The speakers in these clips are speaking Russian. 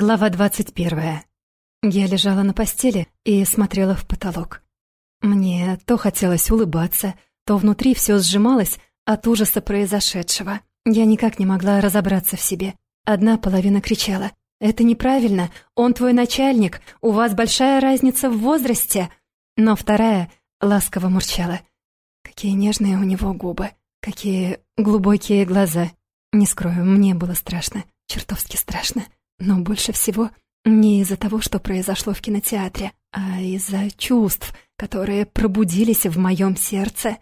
Глава двадцать первая. Я лежала на постели и смотрела в потолок. Мне то хотелось улыбаться, то внутри все сжималось от ужаса произошедшего. Я никак не могла разобраться в себе. Одна половина кричала. «Это неправильно, он твой начальник, у вас большая разница в возрасте!» Но вторая ласково мурчала. Какие нежные у него губы, какие глубокие глаза. Не скрою, мне было страшно, чертовски страшно. Но больше всего не из-за того, что произошло в кинотеатре, а из-за чувств, которые пробудились в моем сердце.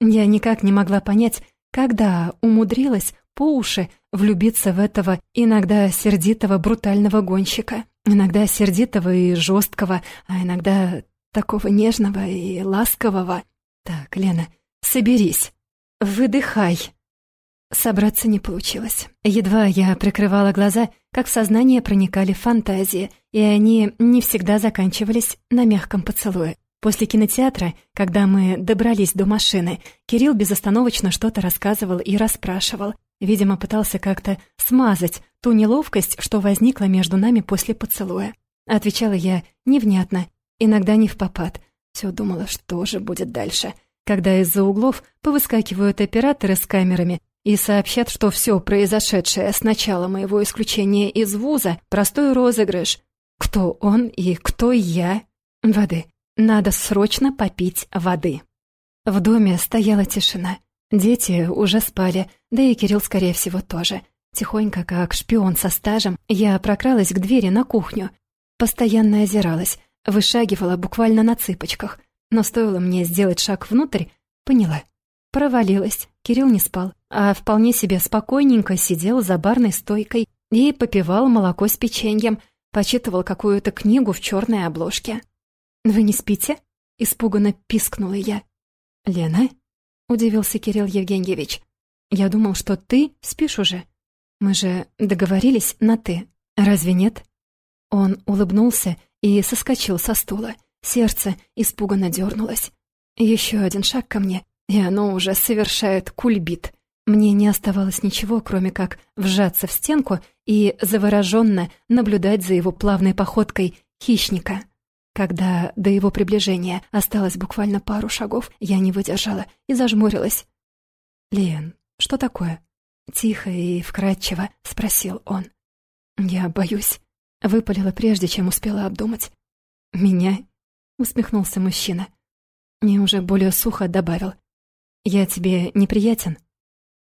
Я никак не могла понять, когда умудрилась по уши влюбиться в этого иногда сердитого брутального гонщика, иногда сердитого и жесткого, а иногда такого нежного и ласкового. Так, Лена, соберись, выдыхай. Собраться не получилось. Едва я прикрывала глаза, как в сознание проникали фантазии, и они не всегда заканчивались на мягком поцелуе. После кинотеатра, когда мы добрались до машины, Кирилл безостановочно что-то рассказывал и расспрашивал. Видимо, пытался как-то смазать ту неловкость, что возникла между нами после поцелуя. Отвечала я невнятно, иногда не в попад. Все думала, что же будет дальше. Когда из-за углов повыскакивают операторы с камерами и сообщат, что все произошедшее с начала моего исключения из вуза — простой розыгрыш. Кто он и кто я? Воды. Надо срочно попить воды. В доме стояла тишина. Дети уже спали, да и Кирилл, скорее всего, тоже. Тихонько, как шпион со стажем, я прокралась к двери на кухню. Постоянно озиралась, вышагивала буквально на цыпочках. Но стоило мне сделать шаг внутрь, поняла. Провалилась. Кирилл не спал, а вполне себе спокойненько сидел за барной стойкой и попивал молоко с печеньем, почитывал какую-то книгу в черной обложке. «Вы не спите?» — испуганно пискнула я. «Лена?» — удивился Кирилл Евгеньевич. «Я думал, что ты спишь уже. Мы же договорились на «ты». Разве нет?» Он улыбнулся и соскочил со стула. Сердце испуганно дернулось. Еще один шаг ко мне, и оно уже совершает кульбит. Мне не оставалось ничего, кроме как вжаться в стенку и завороженно наблюдать за его плавной походкой хищника. Когда до его приближения осталось буквально пару шагов, я не выдержала и зажмурилась. «Лен, что такое?» Тихо и вкрадчиво спросил он. «Я боюсь», — выпалила прежде, чем успела обдумать. «Меня?» — усмехнулся мужчина. И уже более сухо добавил. «Я тебе неприятен?»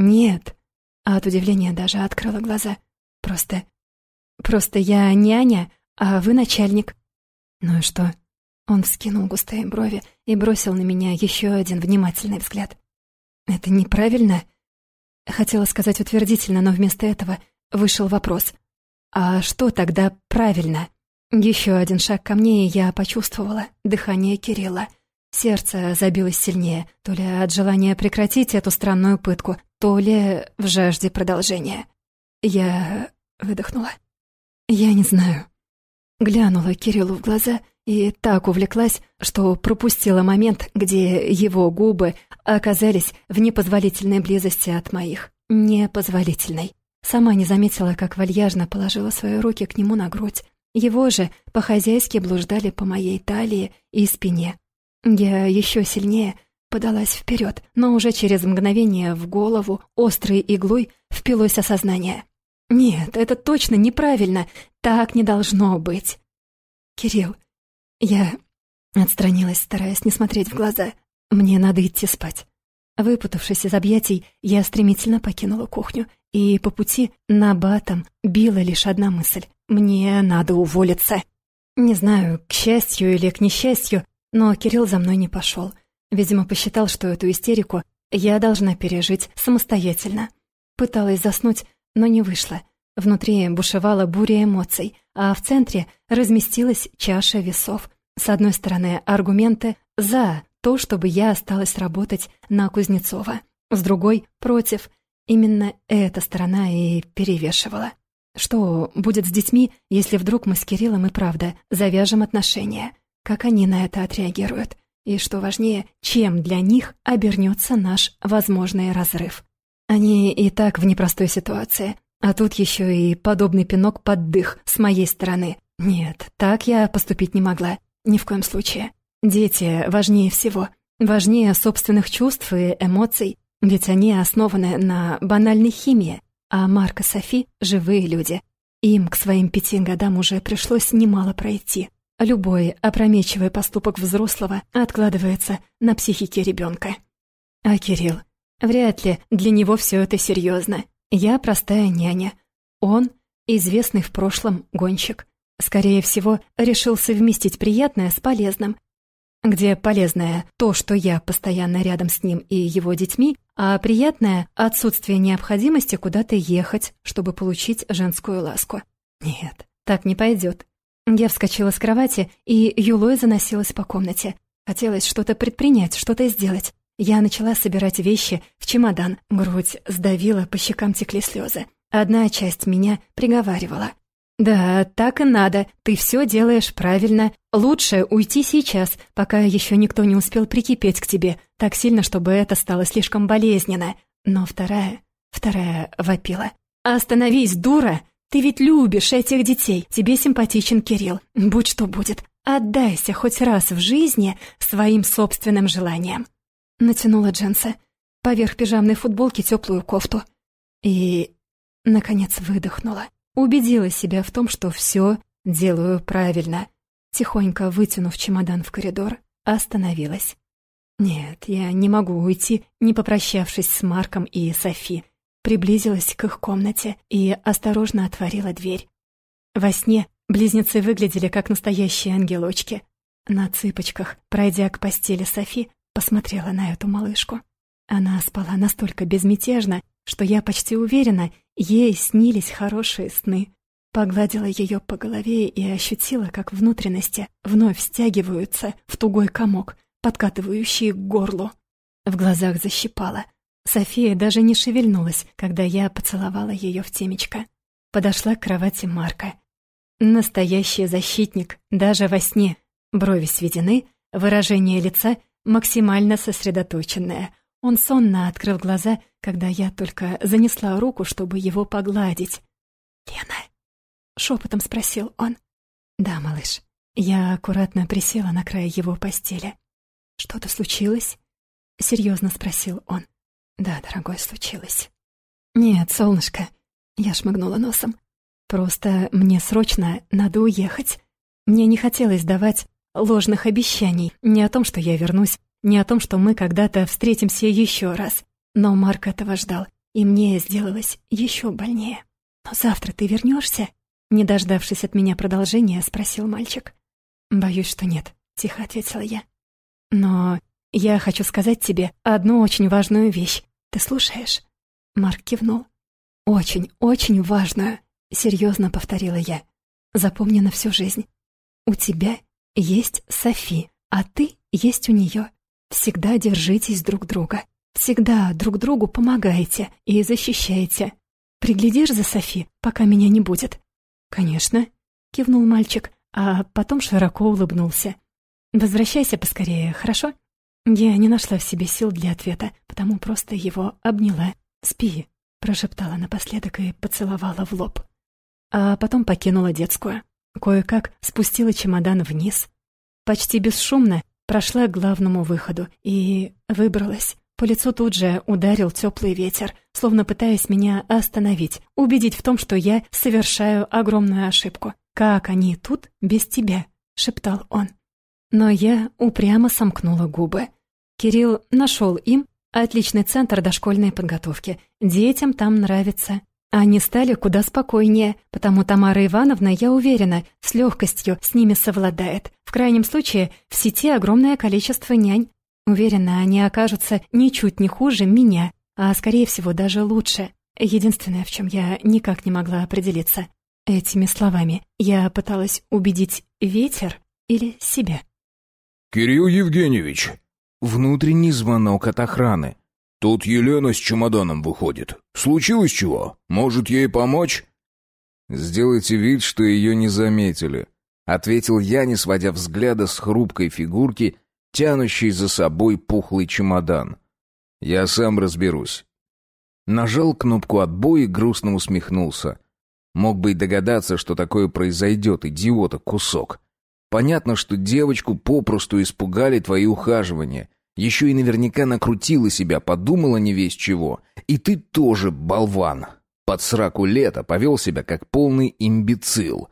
«Нет». А от удивления даже открыла глаза. «Просто... просто я няня, а вы начальник». «Ну и что?» Он вскинул густые брови и бросил на меня еще один внимательный взгляд. «Это неправильно?» Хотела сказать утвердительно, но вместо этого вышел вопрос. «А что тогда правильно?» Еще один шаг ко мне, и я почувствовала дыхание Кирилла — Сердце забилось сильнее, то ли от желания прекратить эту странную пытку, то ли в жажде продолжения. Я выдохнула. Я не знаю. Глянула Кириллу в глаза и так увлеклась, что пропустила момент, где его губы оказались в непозволительной близости от моих. Непозволительной. Сама не заметила, как вальяжно положила свои руки к нему на грудь. Его же по-хозяйски блуждали по моей талии и спине. Я еще сильнее подалась вперед, но уже через мгновение в голову острой иглой впилось осознание. «Нет, это точно неправильно. Так не должно быть». «Кирилл...» Я отстранилась, стараясь не смотреть в глаза. «Мне надо идти спать». Выпутавшись из объятий, я стремительно покинула кухню, и по пути на батом била лишь одна мысль. «Мне надо уволиться». Не знаю, к счастью или к несчастью, но Кирилл за мной не пошел. Видимо, посчитал, что эту истерику я должна пережить самостоятельно. Пыталась заснуть, но не вышло. Внутри бушевала буря эмоций, а в центре разместилась чаша весов. С одной стороны, аргументы «за» то, чтобы я осталась работать на Кузнецова. С другой — против. Именно эта сторона и перевешивала. Что будет с детьми, если вдруг мы с Кириллом и правда завяжем отношения? как они на это отреагируют, и, что важнее, чем для них обернется наш возможный разрыв. Они и так в непростой ситуации. А тут еще и подобный пинок под дых с моей стороны. Нет, так я поступить не могла. Ни в коем случае. Дети важнее всего. Важнее собственных чувств и эмоций. Ведь они основаны на банальной химии. А Марк и Софи — живые люди. Им к своим пяти годам уже пришлось немало пройти. Любой опрометчивый поступок взрослого откладывается на психике ребенка. А Кирилл? Вряд ли для него все это серьезно. Я простая няня. Он известный в прошлом гонщик. Скорее всего, решил совместить приятное с полезным. Где полезное то, что я постоянно рядом с ним и его детьми, а приятное — отсутствие необходимости куда-то ехать, чтобы получить женскую ласку. Нет, так не пойдет. Я вскочила с кровати, и юлой заносилась по комнате. Хотелось что-то предпринять, что-то сделать. Я начала собирать вещи в чемодан, грудь сдавила, по щекам текли слезы. Одна часть меня приговаривала. «Да, так и надо, ты все делаешь правильно. Лучше уйти сейчас, пока еще никто не успел прикипеть к тебе, так сильно, чтобы это стало слишком болезненно». Но вторая, вторая вопила. «Остановись, дура! Ты ведь любишь этих детей, тебе симпатичен Кирилл. Будь что будет, отдайся хоть раз в жизни своим собственным желаниям». Натянула джинсы, поверх пижамной футболки теплую кофту. И, наконец, выдохнула. Убедила себя в том, что все делаю правильно. Тихонько вытянув чемодан в коридор, остановилась. Нет, я не могу уйти, не попрощавшись с Марком и Софи. Приблизилась к их комнате и осторожно отворила дверь. Во сне близнецы выглядели как настоящие ангелочки. На цыпочках, пройдя к постели Софи, посмотрела на эту малышку. Она спала настолько безмятежно, что я почти уверена, ей снились хорошие сны. Погладила ее по голове и ощутила, как внутренности вновь стягиваются в тугой комок, подкатывающий к горлу. В глазах защипала. София даже не шевельнулась, когда я поцеловала ее в темечко. Подошла к кровати Марка. Настоящий защитник, даже во сне. Брови сведены, выражение лица максимально сосредоточенное. Он сонно открыл глаза, когда я только занесла руку, чтобы его погладить. «Лена?» — шепотом спросил он. «Да, малыш». Я аккуратно присела на край его постели. «Что-то случилось?» — серьезно спросил он. «Да, дорогой, случилось». «Нет, солнышко», — я шмыгнула носом. «Просто мне срочно надо уехать. Мне не хотелось давать ложных обещаний, не о том, что я вернусь, не о том, что мы когда-то встретимся еще раз. Но Марк этого ждал, и мне сделалось еще больнее. «Но завтра ты вернешься?» Не дождавшись от меня продолжения, спросил мальчик. «Боюсь, что нет», — тихо ответила я. «Но я хочу сказать тебе одну очень важную вещь. Ты слушаешь?» Марк кивнул. «Очень, очень важную», — серьезно повторила я. «Запомни на всю жизнь. У тебя есть Софи, а ты есть у нее. Всегда держитесь друг друга. Всегда друг другу помогайте и защищайте. Приглядишь за Софи, пока меня не будет?» «Конечно», — кивнул мальчик, а потом широко улыбнулся. «Возвращайся поскорее, хорошо?» Я не нашла в себе сил для ответа, потому просто его обняла. «Спи», — прошептала напоследок и поцеловала в лоб. А потом покинула детскую. Кое-как спустила чемодан вниз. Почти бесшумно прошла к главному выходу и выбралась. По лицу тут же ударил теплый ветер, словно пытаясь меня остановить, убедить в том, что я совершаю огромную ошибку. «Как они тут без тебя?» — шептал он. Но я упрямо сомкнула губы. Кирилл нашел им отличный центр дошкольной подготовки. Детям там нравится. Они стали куда спокойнее, потому Тамара Ивановна, я уверена, с легкостью с ними совладает. В крайнем случае, в сети огромное количество нянь. Уверена, они окажутся ничуть не хуже меня, а, скорее всего, даже лучше. Единственное, в чем я никак не могла определиться. Этими словами я пыталась убедить ветер или себя. «Кирилл Евгеньевич!» Внутренний звонок от охраны. Тут Елена с чемоданом выходит. Случилось чего? Может, ей помочь?» «Сделайте вид, что ее не заметили», — ответил я, не сводя взгляда с хрупкой фигурки, тянущей за собой пухлый чемодан. «Я сам разберусь». Нажал кнопку отбоя и грустно усмехнулся. Мог бы и догадаться, что такое произойдет, идиота кусок. Понятно, что девочку попросту испугали твои ухаживания. Еще и наверняка накрутила себя, подумала не весь чего. И ты тоже болван. Под сраку лета повел себя как полный имбецил.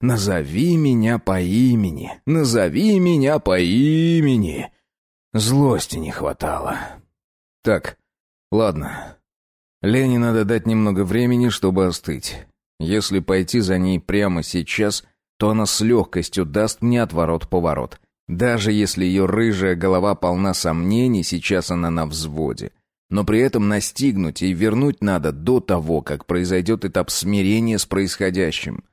Назови меня по имени, назови меня по имени. Злости не хватало. Так, ладно. Лене надо дать немного времени, чтобы остыть. Если пойти за ней прямо сейчас, то она с легкостью даст мне отворот-поворот. Даже если ее рыжая голова полна сомнений, сейчас она на взводе. Но при этом настигнуть и вернуть надо до того, как произойдет этап смирения с происходящим.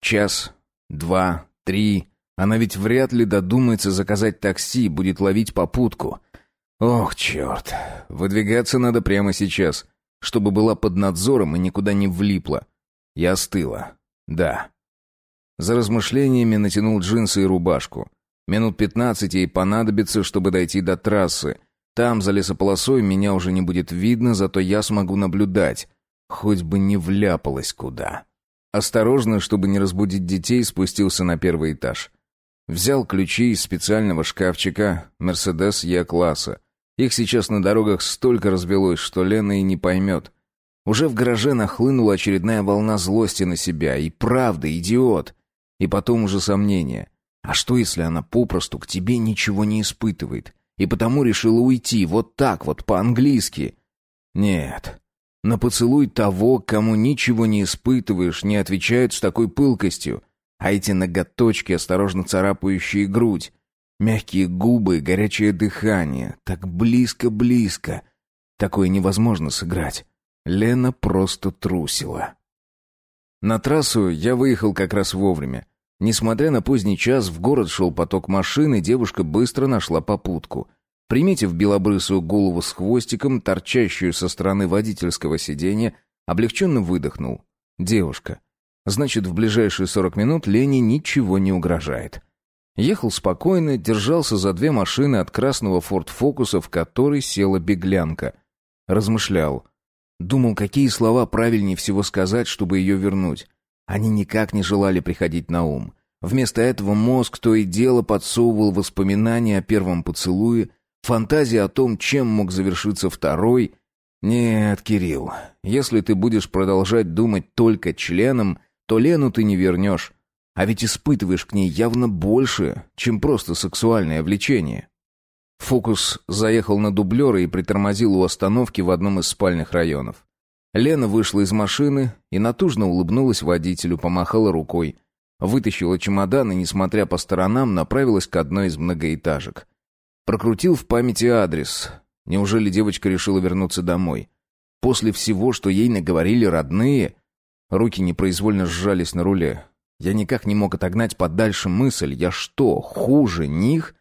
Час, два, три. Она ведь вряд ли додумается заказать такси, будет ловить попутку. Ох, черт. Выдвигаться надо прямо сейчас, чтобы была под надзором и никуда не влипла. Я остыла. Да. За размышлениями натянул джинсы и рубашку. Минут пятнадцать ей понадобится, чтобы дойти до трассы. Там, за лесополосой, меня уже не будет видно, зато я смогу наблюдать. Хоть бы не вляпалась куда. Осторожно, чтобы не разбудить детей, спустился на первый этаж. Взял ключи из специального шкафчика «Мерседес Е-класса». Их сейчас на дорогах столько развелось, что Лена и не поймет. Уже в гараже нахлынула очередная волна злости на себя. И правда, идиот. И потом уже сомнения. А что, если она попросту к тебе ничего не испытывает? И потому решила уйти, вот так вот, по-английски? Нет. На поцелуй того, кому ничего не испытываешь, не отвечают с такой пылкостью. А эти ноготочки, осторожно царапающие грудь, мягкие губы, горячее дыхание, так близко-близко. Такое невозможно сыграть. Лена просто трусила. На трассу я выехал как раз вовремя. Несмотря на поздний час, в город шел поток машин, и девушка быстро нашла попутку. Приметив белобрысую голову с хвостиком, торчащую со стороны водительского сиденья, облегченно выдохнул. Девушка. Значит, в ближайшие сорок минут Лене ничего не угрожает. Ехал спокойно, держался за две машины от красного Форд Фокуса, в который села беглянка. Размышлял. Думал, какие слова правильнее всего сказать, чтобы ее вернуть. Они никак не желали приходить на ум. Вместо этого мозг то и дело подсовывал воспоминания о первом поцелуе, фантазии о том, чем мог завершиться второй. Нет, Кирилл, если ты будешь продолжать думать только членом, то Лену ты не вернешь. А ведь испытываешь к ней явно больше, чем просто сексуальное влечение. Фокус заехал на дублера и притормозил у остановки в одном из спальных районов. Лена вышла из машины и натужно улыбнулась водителю, помахала рукой. Вытащила чемодан и, несмотря по сторонам, направилась к одной из многоэтажек. Прокрутил в памяти адрес. Неужели девочка решила вернуться домой? После всего, что ей наговорили родные... Руки непроизвольно сжались на руле. Я никак не мог отогнать подальше мысль. Я что, хуже них?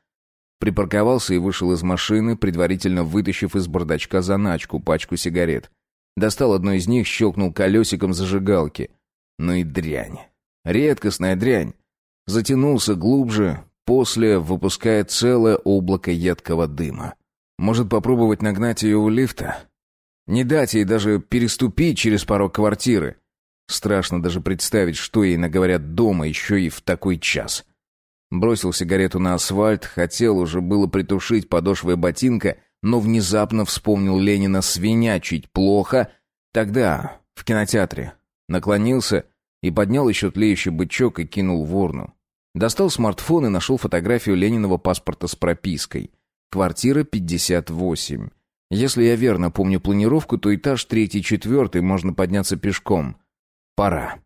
Припарковался и вышел из машины, предварительно вытащив из бардачка заначку, пачку сигарет. Достал одну из них, щелкнул колесиком зажигалки. Ну и дрянь. Редкостная дрянь. Затянулся глубже, после выпуская целое облако едкого дыма. Может попробовать нагнать ее у лифта? Не дать ей даже переступить через порог квартиры. Страшно даже представить, что ей наговорят дома еще и в такой час. Бросил сигарету на асфальт, хотел уже было притушить подошвой ботинка, но внезапно вспомнил Ленина свинячить плохо. Тогда, в кинотеатре. Наклонился и поднял еще тлеющий бычок и кинул в урну. Достал смартфон и нашел фотографию Лениного паспорта с пропиской. Квартира 58. Если я верно помню планировку, то этаж третий-четвертый можно подняться пешком. Пора.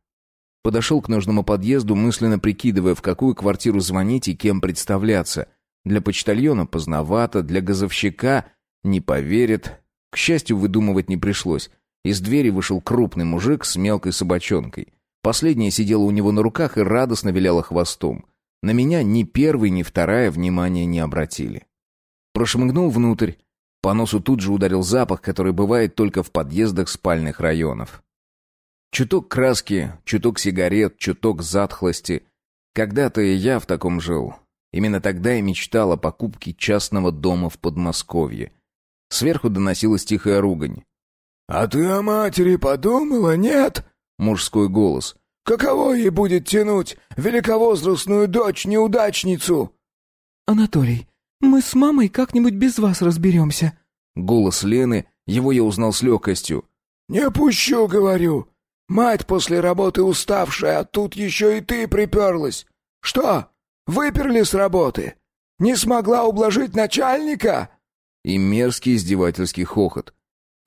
Подошел к нужному подъезду, мысленно прикидывая, в какую квартиру звонить и кем представляться. Для почтальона поздновато, для газовщика не поверит. К счастью, выдумывать не пришлось. Из двери вышел крупный мужик с мелкой собачонкой. Последняя сидела у него на руках и радостно виляла хвостом. На меня ни первый, ни вторая внимания не обратили. Прошмыгнул внутрь. По носу тут же ударил запах, который бывает только в подъездах спальных районов. Чуток краски, чуток сигарет, чуток затхлости. Когда-то и я в таком жил. Именно тогда я мечтал о покупке частного дома в Подмосковье. Сверху доносилась тихая ругань. «А ты о матери подумала, нет?» Мужской голос. «Каково ей будет тянуть великовозрастную дочь-неудачницу?» «Анатолий, мы с мамой как-нибудь без вас разберемся». Голос Лены, его я узнал с легкостью. «Не пущу, говорю. Мать после работы уставшая, а тут еще и ты приперлась. Что, выперли с работы? Не смогла ублажить начальника?» И мерзкий издевательский хохот.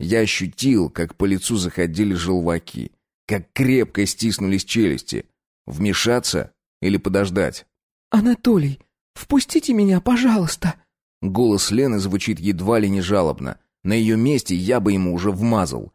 Я ощутил, как по лицу заходили желваки, как крепко стиснулись челюсти. Вмешаться или подождать? «Анатолий, впустите меня, пожалуйста!» Голос Лены звучит едва ли не жалобно. На ее месте я бы ему уже вмазал.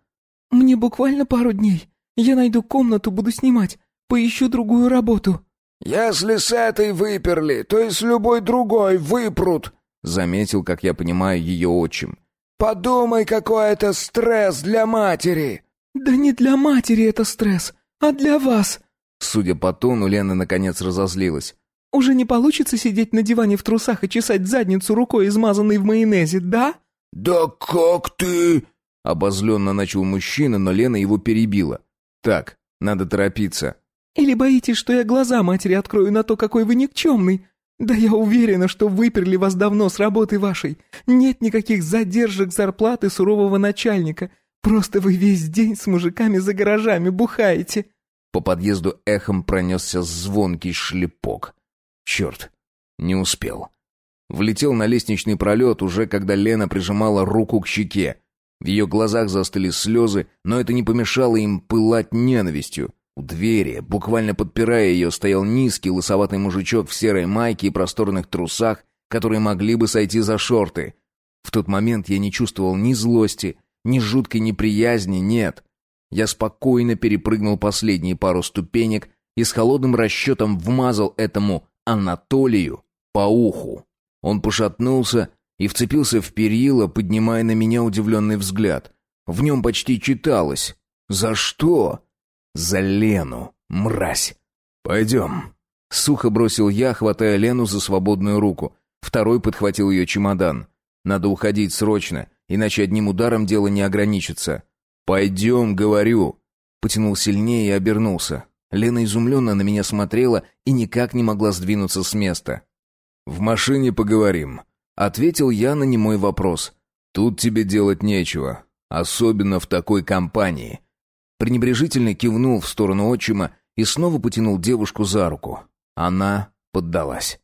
«Мне буквально пару дней. Я найду комнату, буду снимать. Поищу другую работу». «Если с этой выперли, то и с любой другой выпрут», — заметил, как я понимаю, ее отчим. «Подумай, какой это стресс для матери!» «Да не для матери это стресс, а для вас!» Судя по тону, Лена наконец разозлилась. «Уже не получится сидеть на диване в трусах и чесать задницу рукой, измазанной в майонезе, да?» «Да как ты...» Обозленно начал мужчина, но Лена его перебила. «Так, надо торопиться». «Или боитесь, что я глаза матери открою на то, какой вы никчемный? Да я уверена, что выперли вас давно с работы вашей. Нет никаких задержек зарплаты сурового начальника. Просто вы весь день с мужиками за гаражами бухаете». По подъезду эхом пронесся звонкий шлепок. Черт, не успел. Влетел на лестничный пролет уже, когда Лена прижимала руку к щеке. В ее глазах застыли слезы, но это не помешало им пылать ненавистью. У двери, буквально подпирая ее, стоял низкий лысоватый мужичок в серой майке и просторных трусах, которые могли бы сойти за шорты. В тот момент я не чувствовал ни злости, ни жуткой неприязни, нет. Я спокойно перепрыгнул последние пару ступенек и с холодным расчетом вмазал этому Анатолию по уху. Он пошатнулся и вцепился в перила, поднимая на меня удивленный взгляд. В нем почти читалось. «За что?» За Лену, мразь. Пойдем. Сухо бросил я, хватая Лену за свободную руку. Второй подхватил ее чемодан. Надо уходить срочно, иначе одним ударом дело не ограничится. «Пойдем, говорю!» Потянул сильнее и обернулся. Лена изумленно на меня смотрела и никак не могла сдвинуться с места. «В машине поговорим», — ответил я на немой вопрос. «Тут тебе делать нечего, особенно в такой компании пренебрежительно кивнул в сторону отчима и снова потянул девушку за руку. Она поддалась.